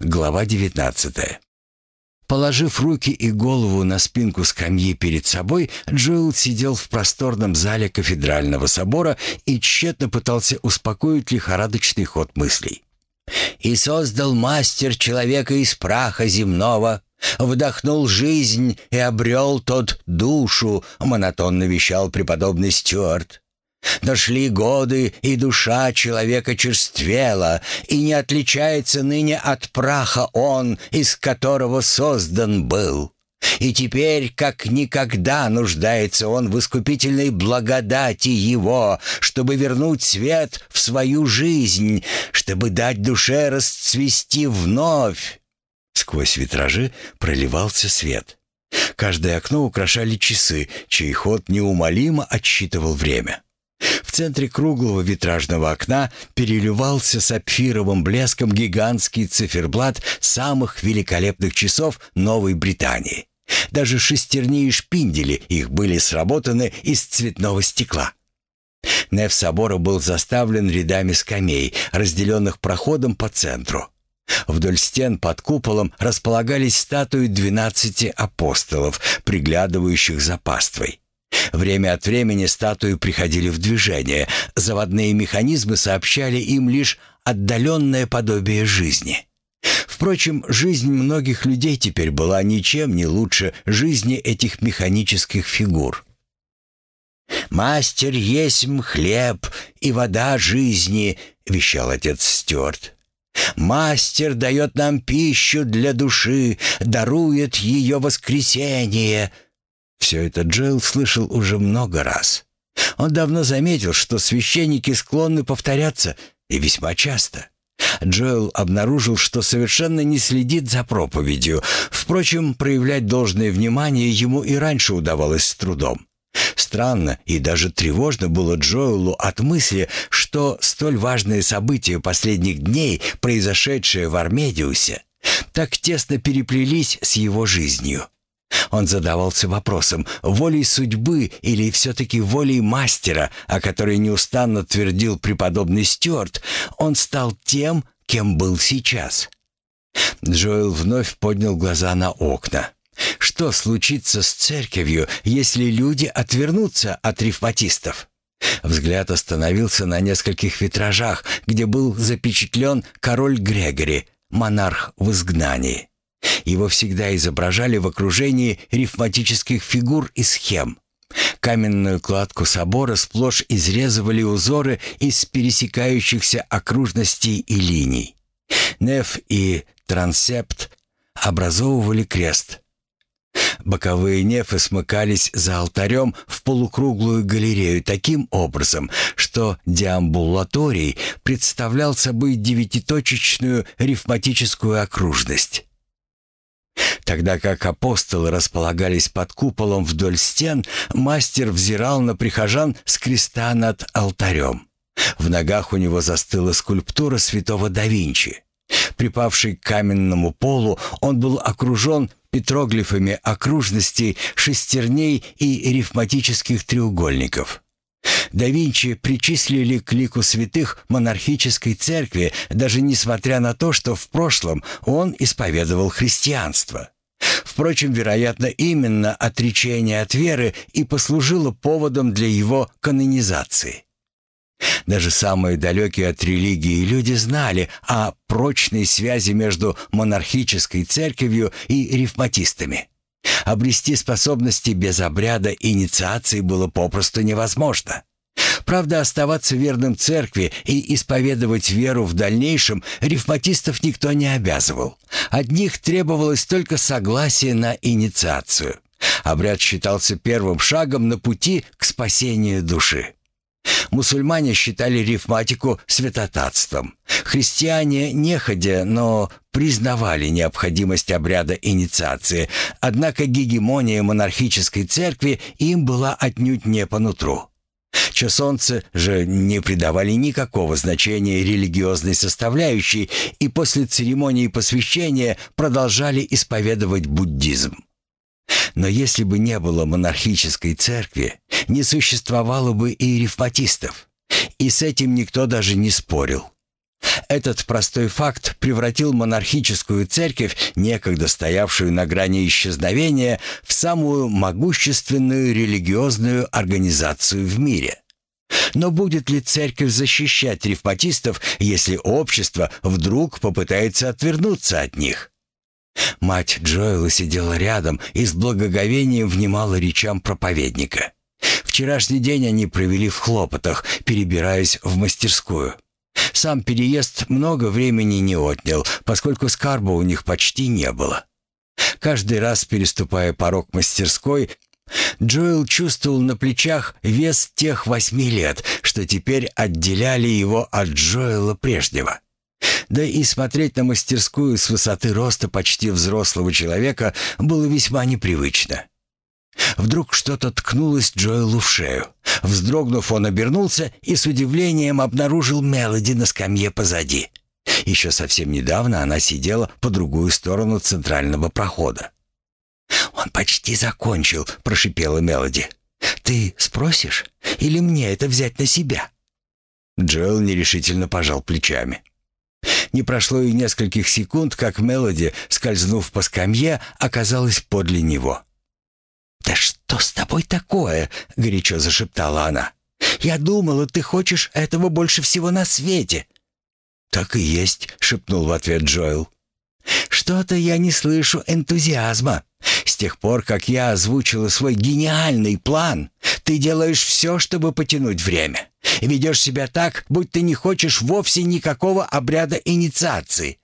Глава 19. Положив руки и голову на спинку скамьи перед собой, Джоэл сидел в просторном зале кафедрального собора и тщетно пытался успокоить лихорадочный ход мыслей. «И создал мастер человека из праха земного, вдохнул жизнь и обрел тот душу», монотонно вещал преподобный Стюарт. Дошли годы, и душа человека черствела, и не отличается ныне от праха он, из которого создан был. И теперь, как никогда, нуждается он в искупительной благодати Его, чтобы вернуть свет в свою жизнь, чтобы дать душе расцвести вновь. Сквозь витражи проливался свет. Каждое окно украшали часы, чей ход неумолимо отсчитывал время. В центре круглого витражного окна переливался сапфировым блеском гигантский циферблат самых великолепных часов Новой Британии. Даже шестерни и шпиндели их были сработаны из цветного стекла. Неф собора был заставлен рядами скамей, разделенных проходом по центру. Вдоль стен под куполом располагались статуи двенадцати апостолов, приглядывающих за паствой. Время от времени статуи приходили в движение, заводные механизмы сообщали им лишь отдаленное подобие жизни. Впрочем, жизнь многих людей теперь была ничем не лучше жизни этих механических фигур. «Мастер есмь хлеб и вода жизни», — вещал отец Стюарт. «Мастер дает нам пищу для души, дарует ее воскресение», — все это Джоэл слышал уже много раз. Он давно заметил, что священники склонны повторяться, и весьма часто. Джоэл обнаружил, что совершенно не следит за проповедью. Впрочем, проявлять должное внимание ему и раньше удавалось с трудом. Странно и даже тревожно было Джоэлу от мысли, что столь важные события последних дней, произошедшие в Армедиусе, так тесно переплелись с его жизнью. Он задавался вопросом, волей судьбы или все-таки волей мастера, о которой неустанно твердил преподобный Стюарт, он стал тем, кем был сейчас. Джоэл вновь поднял глаза на окна. Что случится с церковью, если люди отвернутся от рифматистов? Взгляд остановился на нескольких витражах, где был запечатлен король Грегори, монарх в изгнании. Его всегда изображали в окружении рифматических фигур и схем. Каменную кладку собора сплошь изрезывали узоры из пересекающихся окружностей и линий. Неф и трансепт образовывали крест. Боковые нефы смыкались за алтарем в полукруглую галерею таким образом, что деамбулаторий представлял собой девятиточечную рифматическую окружность. Тогда как апостолы располагались под куполом вдоль стен, мастер взирал на прихожан с креста над алтарем. В ногах у него застыла скульптура святого да Винчи. Припавший к каменному полу, он был окружен петроглифами окружностей, шестерней и рифматических треугольников. Да Винчи причислили к лику святых монархической церкви, даже несмотря на то, что в прошлом он исповедовал христианство. Впрочем, вероятно, именно отречение от веры и послужило поводом для его канонизации. Даже самые далекие от религии люди знали о прочной связи между монархической церковью и рифматистами. Обрести способности без обряда инициации было попросту невозможно. Правда, оставаться верным церкви и исповедовать веру в дальнейшем рифматистов никто не обязывал. От них требовалось только согласие на инициацию. Обряд считался первым шагом на пути к спасению души. Мусульмане считали рифматику святотатством. Христиане, неходя, но признавали необходимость обряда инициации, однако гегемония монархической церкви им была отнюдь не по нутру. Чесонцы же не придавали никакого значения религиозной составляющей и после церемонии посвящения продолжали исповедовать буддизм. Но если бы не было монархической церкви, не существовало бы и рифматистов. И с этим никто даже не спорил. Этот простой факт превратил монархическую церковь, некогда стоявшую на грани исчезновения, в самую могущественную религиозную организацию в мире. Но будет ли церковь защищать ревматистов, если общество вдруг попытается отвернуться от них? Мать Джоэла сидела рядом и с благоговением внимала речам проповедника. Вчерашний день они провели в хлопотах, перебираясь в мастерскую. Сам переезд много времени не отнял, поскольку скарба у них почти не было. Каждый раз, переступая порог мастерской, Джоэл чувствовал на плечах вес тех восьми лет, что теперь отделяли его от Джоэла прежнего. Да и смотреть на мастерскую с высоты роста почти взрослого человека было весьма непривычно. Вдруг что-то ткнулось Джоэлу в шею. Вздрогнув, он обернулся и с удивлением обнаружил Мелоди на скамье позади. Еще совсем недавно она сидела по другую сторону центрального прохода. «Он почти закончил», — прошипела Мелоди. «Ты спросишь? Или мне это взять на себя?» Джоэл нерешительно пожал плечами. Не прошло и нескольких секунд, как Мелоди, скользнув по скамье, оказалась подле него. «Да что с тобой такое?» — горячо зашептала она. «Я думала, ты хочешь этого больше всего на свете». «Так и есть», — шепнул в ответ Джоэл. «Что-то я не слышу энтузиазма. С тех пор, как я озвучила свой гениальный план, ты делаешь все, чтобы потянуть время. Ведешь себя так, будь ты не хочешь вовсе никакого обряда инициации».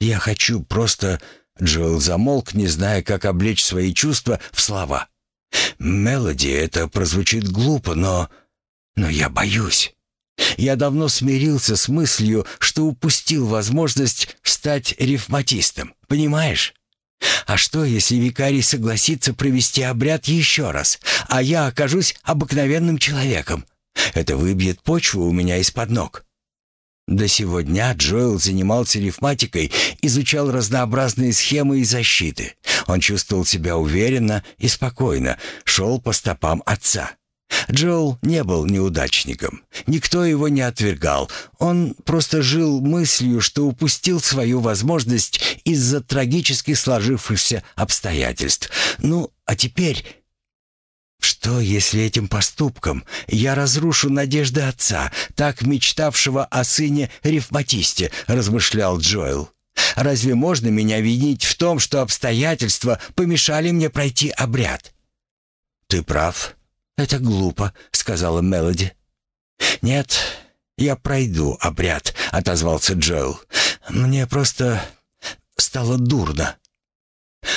«Я хочу просто...» Джоэл замолк, не зная, как облечь свои чувства в слова. «Мелоди, это прозвучит глупо, но... но я боюсь. Я давно смирился с мыслью, что упустил возможность стать рифматистом, понимаешь? А что, если викарий согласится провести обряд еще раз, а я окажусь обыкновенным человеком? Это выбьет почву у меня из-под ног. До сего дня Джоэл занимался рифматикой, изучал разнообразные схемы и защиты. Он чувствовал себя уверенно и спокойно, шел по стопам отца. Джоэл не был неудачником. Никто его не отвергал. Он просто жил мыслью, что упустил свою возможность из-за трагически сложившихся обстоятельств. Ну, а теперь что, если этим поступком я разрушу надежды отца, так мечтавшего о сыне-ревматисте, размышлял Джоэл. Разве можно меня винить в том, что обстоятельства помешали мне пройти обряд? Ты прав. Это глупо, сказала Мелоди. Нет, я пройду обряд, отозвался Джоэл. Мне просто стало дурно.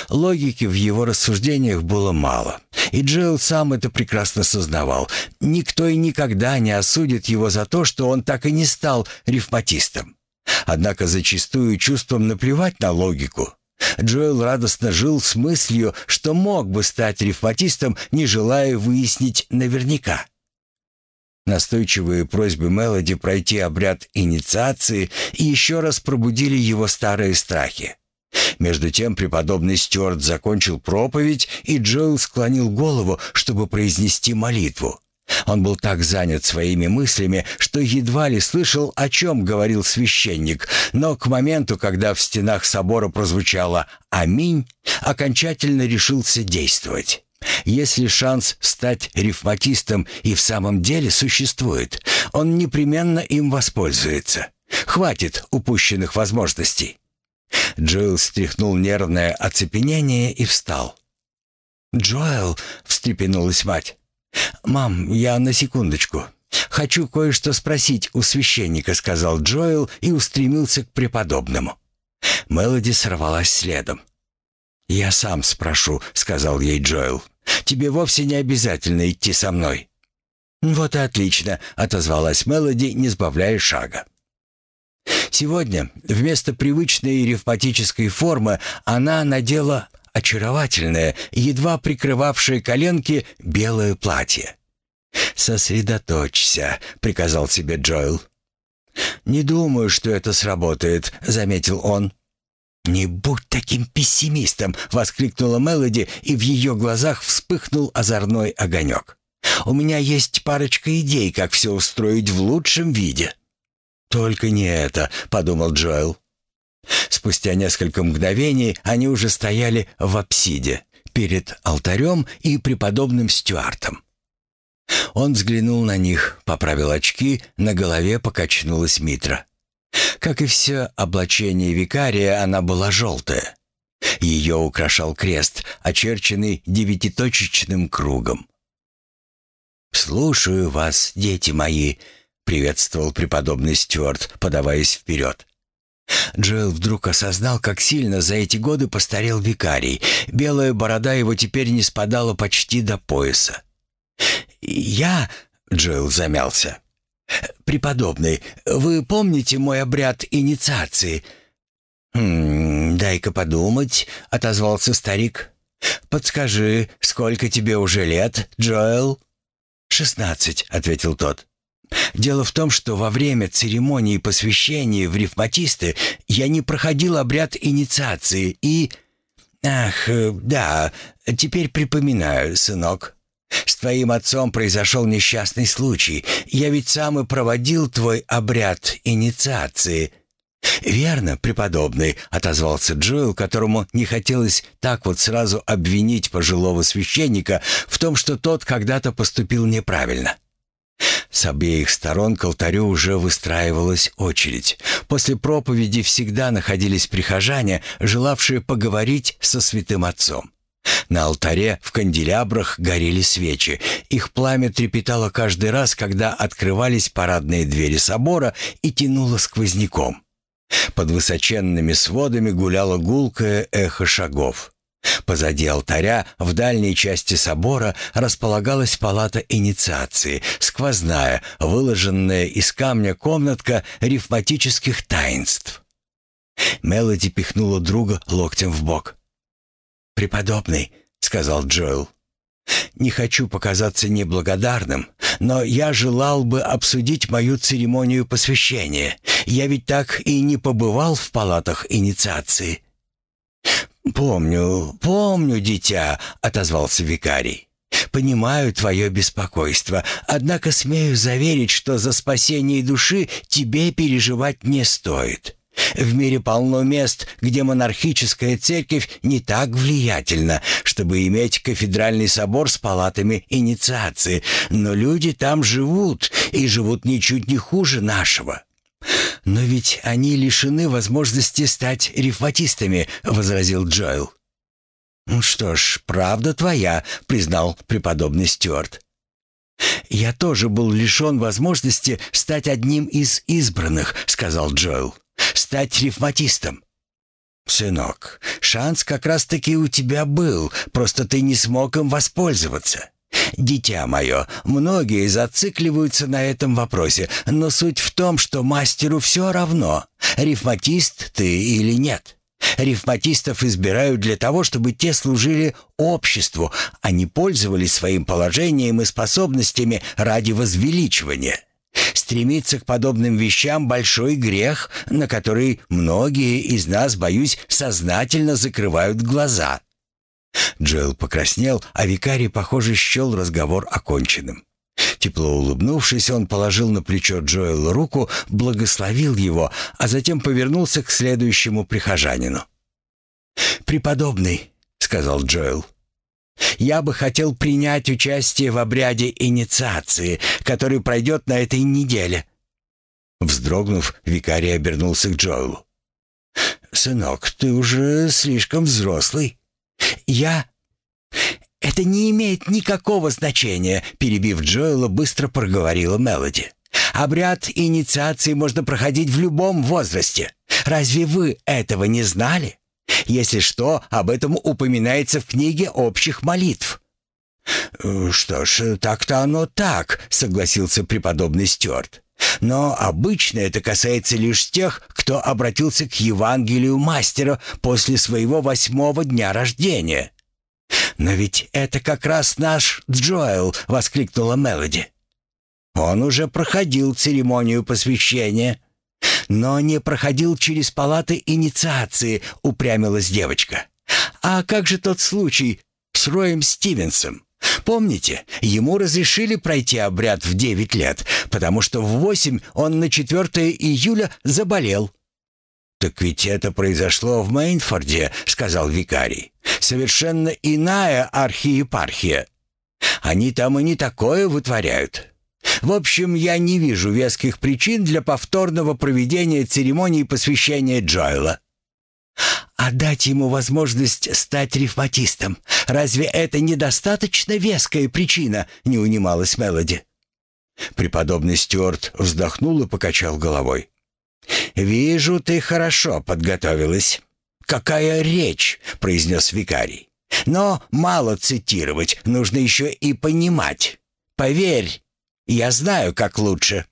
Логики в его рассуждениях было мало, и Джилл сам это прекрасно сознавал. Никто и никогда не осудит его за то, что он так и не стал рифматистом. Однако зачастую чувством наплевать на логику. Джоэл радостно жил с мыслью, что мог бы стать рифматистом, не желая выяснить наверняка. Настойчивые просьбы Мелоди пройти обряд инициации еще раз пробудили его старые страхи. Между тем преподобный Стюарт закончил проповедь, и Джоэл склонил голову, чтобы произнести молитву. Он был так занят своими мыслями, что едва ли слышал, о чем говорил священник, но к моменту, когда в стенах собора прозвучало «Аминь», окончательно решился действовать. Если шанс стать рифматистом и в самом деле существует, он непременно им воспользуется. Хватит упущенных возможностей. Джоэл стряхнул нервное оцепенение и встал. «Джоэл!» — встрепенулась мать. «Мам, я на секундочку. Хочу кое-что спросить у священника», — сказал Джоэл и устремился к преподобному. Мелоди сорвалась следом. «Я сам спрошу», — сказал ей Джоэл. «Тебе вовсе не обязательно идти со мной». «Вот и отлично», — отозвалась Мелоди, не сбавляя шага. Сегодня вместо привычной ревматической формы она надела очаровательное, едва прикрывавшее коленки, белое платье. «Сосредоточься», — приказал себе Джоэл. «Не думаю, что это сработает», — заметил он. «Не будь таким пессимистом!» — воскликнула Мелоди, и в ее глазах вспыхнул озорной огонек. «У меня есть парочка идей, как все устроить в лучшем виде». «Только не это», — подумал Джоэл. Спустя несколько мгновений они уже стояли в апсиде, перед алтарем и преподобным Стюартом. Он взглянул на них, поправил очки, на голове покачнулась митра. Как и все облачение викария, она была желтая. Ее украшал крест, очерченный девятиточечным кругом. «Слушаю вас, дети мои», — приветствовал преподобный Стюарт, подаваясь вперед. Джоэл вдруг осознал, как сильно за эти годы постарел викарий. Белая борода его теперь не спадала почти до пояса. «Я...» — Джоэл замялся. «Преподобный, вы помните мой обряд инициации?» «Хм, дай-ка подумать», — отозвался старик. «Подскажи, сколько тебе уже лет, Джоэл?» «Шестнадцать», — ответил тот. «Дело в том, что во время церемонии посвящения в рифматисты я не проходил обряд инициации и...» «Ах, да, теперь припоминаю, сынок. С твоим отцом произошел несчастный случай. Я ведь сам и проводил твой обряд инициации». «Верно, преподобный», — отозвался Джоэл, которому не хотелось так вот сразу обвинить пожилого священника в том, что тот когда-то поступил неправильно. С обеих сторон к алтарю уже выстраивалась очередь. После проповеди всегда находились прихожане, желавшие поговорить со святым отцом. На алтаре в канделябрах горели свечи. Их пламя трепетало каждый раз, когда открывались парадные двери собора и тянуло сквозняком. Под высоченными сводами гуляло гулкое эхо шагов. Позади алтаря, в дальней части собора, располагалась палата инициации, сквозная, выложенная из камня комнатка рифматических таинств. Мелоди пихнула друга локтем в бок. «Преподобный», — сказал Джоэл, — «не хочу показаться неблагодарным, но я желал бы обсудить мою церемонию посвящения. Я ведь так и не побывал в палатах инициации». «Помню, помню, дитя», — отозвался викарий. «Понимаю твое беспокойство, однако смею заверить, что за спасение души тебе переживать не стоит. В мире полно мест, где монархическая церковь не так влиятельна, чтобы иметь кафедральный собор с палатами инициации, но люди там живут и живут ничуть не хуже нашего. «Но ведь они лишены возможности стать рифматистами», — возразил Джоэл. «Ну что ж, правда твоя», — признал преподобный Стюарт. «Я тоже был лишен возможности стать одним из избранных», — сказал Джоэл. «Стать рифматистом». «Сынок, шанс как раз-таки у тебя был, просто ты не смог им воспользоваться. «Дитя мое, многие зацикливаются на этом вопросе, но суть в том, что мастеру все равно, рифматист ты или нет. Рифматистов избирают для того, чтобы те служили обществу, а не пользовались своим положением и способностями ради возвеличивания». Стремиться к подобным вещам – большой грех, на который многие из нас, боюсь, сознательно закрывают глаза. Джоэл покраснел, а викарий, похоже, счел разговор оконченным. Тепло улыбнувшись, он положил на плечо Джоэла руку, благословил его, а затем повернулся к следующему прихожанину. «Преподобный», — сказал Джоэл, — «я бы хотел принять участие в обряде инициации, который пройдет на этой неделе». Вздрогнув, викарий обернулся к Джоэлу. «Сынок, ты уже слишком взрослый». «Я...» «Это не имеет никакого значения», — перебив Джоэла, быстро проговорила Мелоди. «Обряд инициации можно проходить в любом возрасте. Разве вы этого не знали? Если что, об этом упоминается в книге общих молитв». «Э, «Что ж, так-то оно так», — согласился преподобный Стюарт. «Но обычно это касается лишь тех, кто обратился к Евангелию мастера после своего восьмого дня рождения». «Но ведь это как раз наш Джоэл!» — воскликнула Мелоди. «Он уже проходил церемонию посвящения». «Но не проходил через палаты инициации», — упрямилась девочка. «А как же тот случай с Роем Стивенсом? Помните, ему разрешили пройти обряд в 9 лет, потому что в 8 он на 4 июля заболел. «Так ведь это произошло в Мейнфорде», — сказал викарий. «Совершенно иная архиепархия. Они там и не такое вытворяют. В общем, я не вижу веских причин для повторного проведения церемонии посвящения Джоэла. А дать ему возможность стать рифматистом, разве это недостаточно веская причина, не унималась Мелоди. Преподобный Стюарт вздохнул и покачал головой. «Вижу, ты хорошо подготовилась». «Какая речь!» — произнес викарий. «Но мало цитировать, нужно еще и понимать. Поверь, я знаю, как лучше».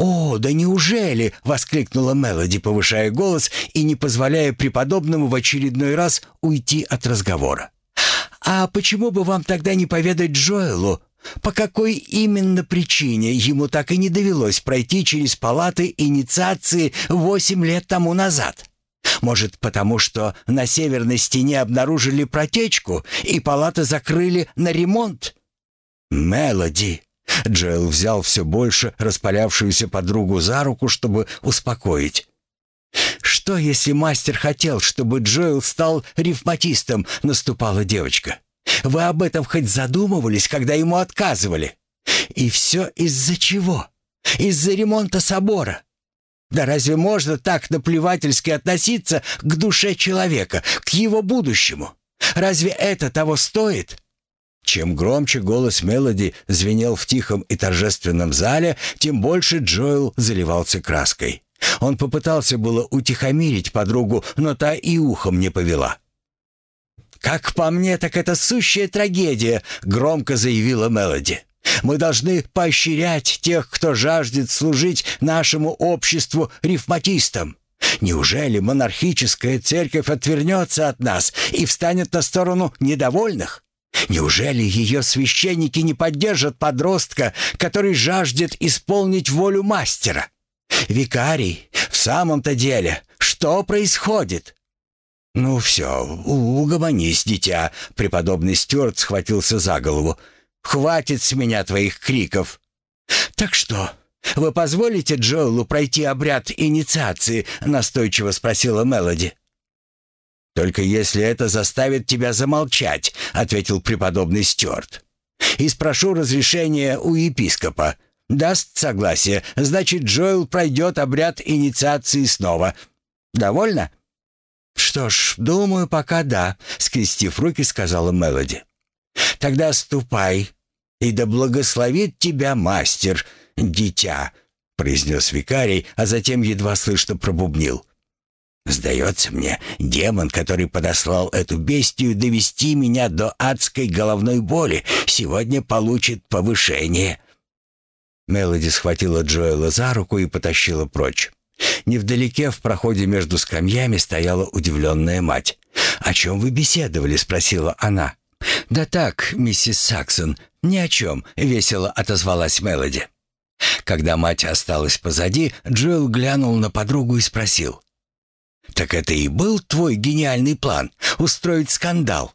«О, да неужели?» — воскликнула Мелоди, повышая голос и не позволяя преподобному в очередной раз уйти от разговора. «А почему бы вам тогда не поведать Джоэлу, по какой именно причине ему так и не довелось пройти через палаты инициации восемь лет тому назад?» Может, потому что на северной стене обнаружили протечку и палаты закрыли на ремонт? «Мелоди!» Джоэл взял все больше распалявшуюся подругу за руку, чтобы успокоить. «Что, если мастер хотел, чтобы Джоэл стал рифматистом?» — наступала девочка. «Вы об этом хоть задумывались, когда ему отказывали? И все из-за чего? Из-за ремонта собора. Да разве можно так наплевательски относиться к душе человека, к его будущему? Разве это того стоит?» Чем громче голос Мелоди звенел в тихом и торжественном зале, тем больше Джоэл заливался краской. Он попытался было утихомирить подругу, но та и ухом не повела. «Как по мне, так это сущая трагедия», — громко заявила Мелоди. «Мы должны поощрять тех, кто жаждет служить нашему обществу рифматистам. Неужели монархическая церковь отвернется от нас и встанет на сторону недовольных?» Неужели ее священники не поддержат подростка, который жаждет исполнить волю мастера? Викарий, в самом-то деле, что происходит? Ну все, угомонись, дитя, преподобный Стюарт схватился за голову. Хватит с меня твоих криков. Так что, вы позволите Джоэлу пройти обряд инициации, настойчиво спросила Мелоди. «Только если это заставит тебя замолчать», — ответил преподобный Стюарт. «И спрошу разрешения у епископа. Даст согласие, значит, Джоэл пройдет обряд инициации снова. Довольно?» «Что ж, думаю, пока да», — скрестив руки, сказала Мелоди. «Тогда ступай, и да благословит тебя мастер, дитя», — произнес викарий, а затем едва слышно пробубнил. Сдается мне, демон, который подослал эту бестию довести меня до адской головной боли, сегодня получит повышение». Мелоди схватила Джоэла за руку и потащила прочь. Невдалеке в проходе между скамьями стояла удивленная мать. «О чем вы беседовали?» — спросила она. «Да так, миссис Саксон, ни о чем», — весело отозвалась Мелоди. Когда мать осталась позади, Джоэл глянул на подругу и спросил. «Так это и был твой гениальный план — устроить скандал?»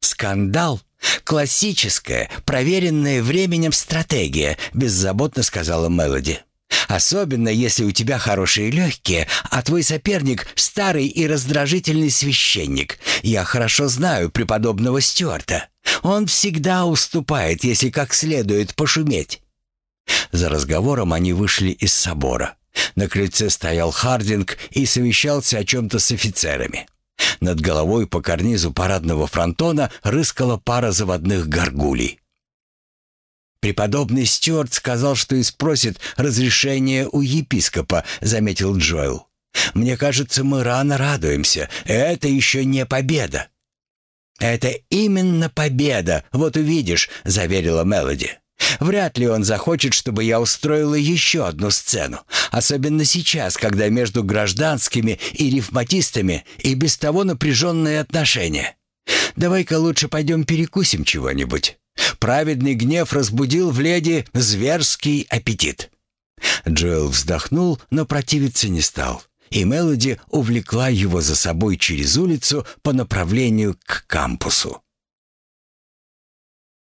«Скандал? Классическая, проверенная временем стратегия», — беззаботно сказала Мелоди. «Особенно, если у тебя хорошие легкие, а твой соперник — старый и раздражительный священник. Я хорошо знаю преподобного Стюарта. Он всегда уступает, если как следует пошуметь». За разговором они вышли из собора. На крыльце стоял Хардинг и совещался о чем-то с офицерами. Над головой по карнизу парадного фронтона рыскала пара заводных горгулей. «Преподобный Стюарт сказал, что и спросит разрешение у епископа», — заметил Джоэл. «Мне кажется, мы рано радуемся. Это еще не победа». «Это именно победа, вот увидишь», — заверила Мелоди. Вряд ли он захочет, чтобы я устроила еще одну сцену. Особенно сейчас, когда между гражданскими и рифматистами и без того напряженные отношения. Давай-ка лучше пойдем перекусим чего-нибудь. Праведный гнев разбудил в леди зверский аппетит. Джоэл вздохнул, но противиться не стал. И Мелоди увлекла его за собой через улицу по направлению к кампусу.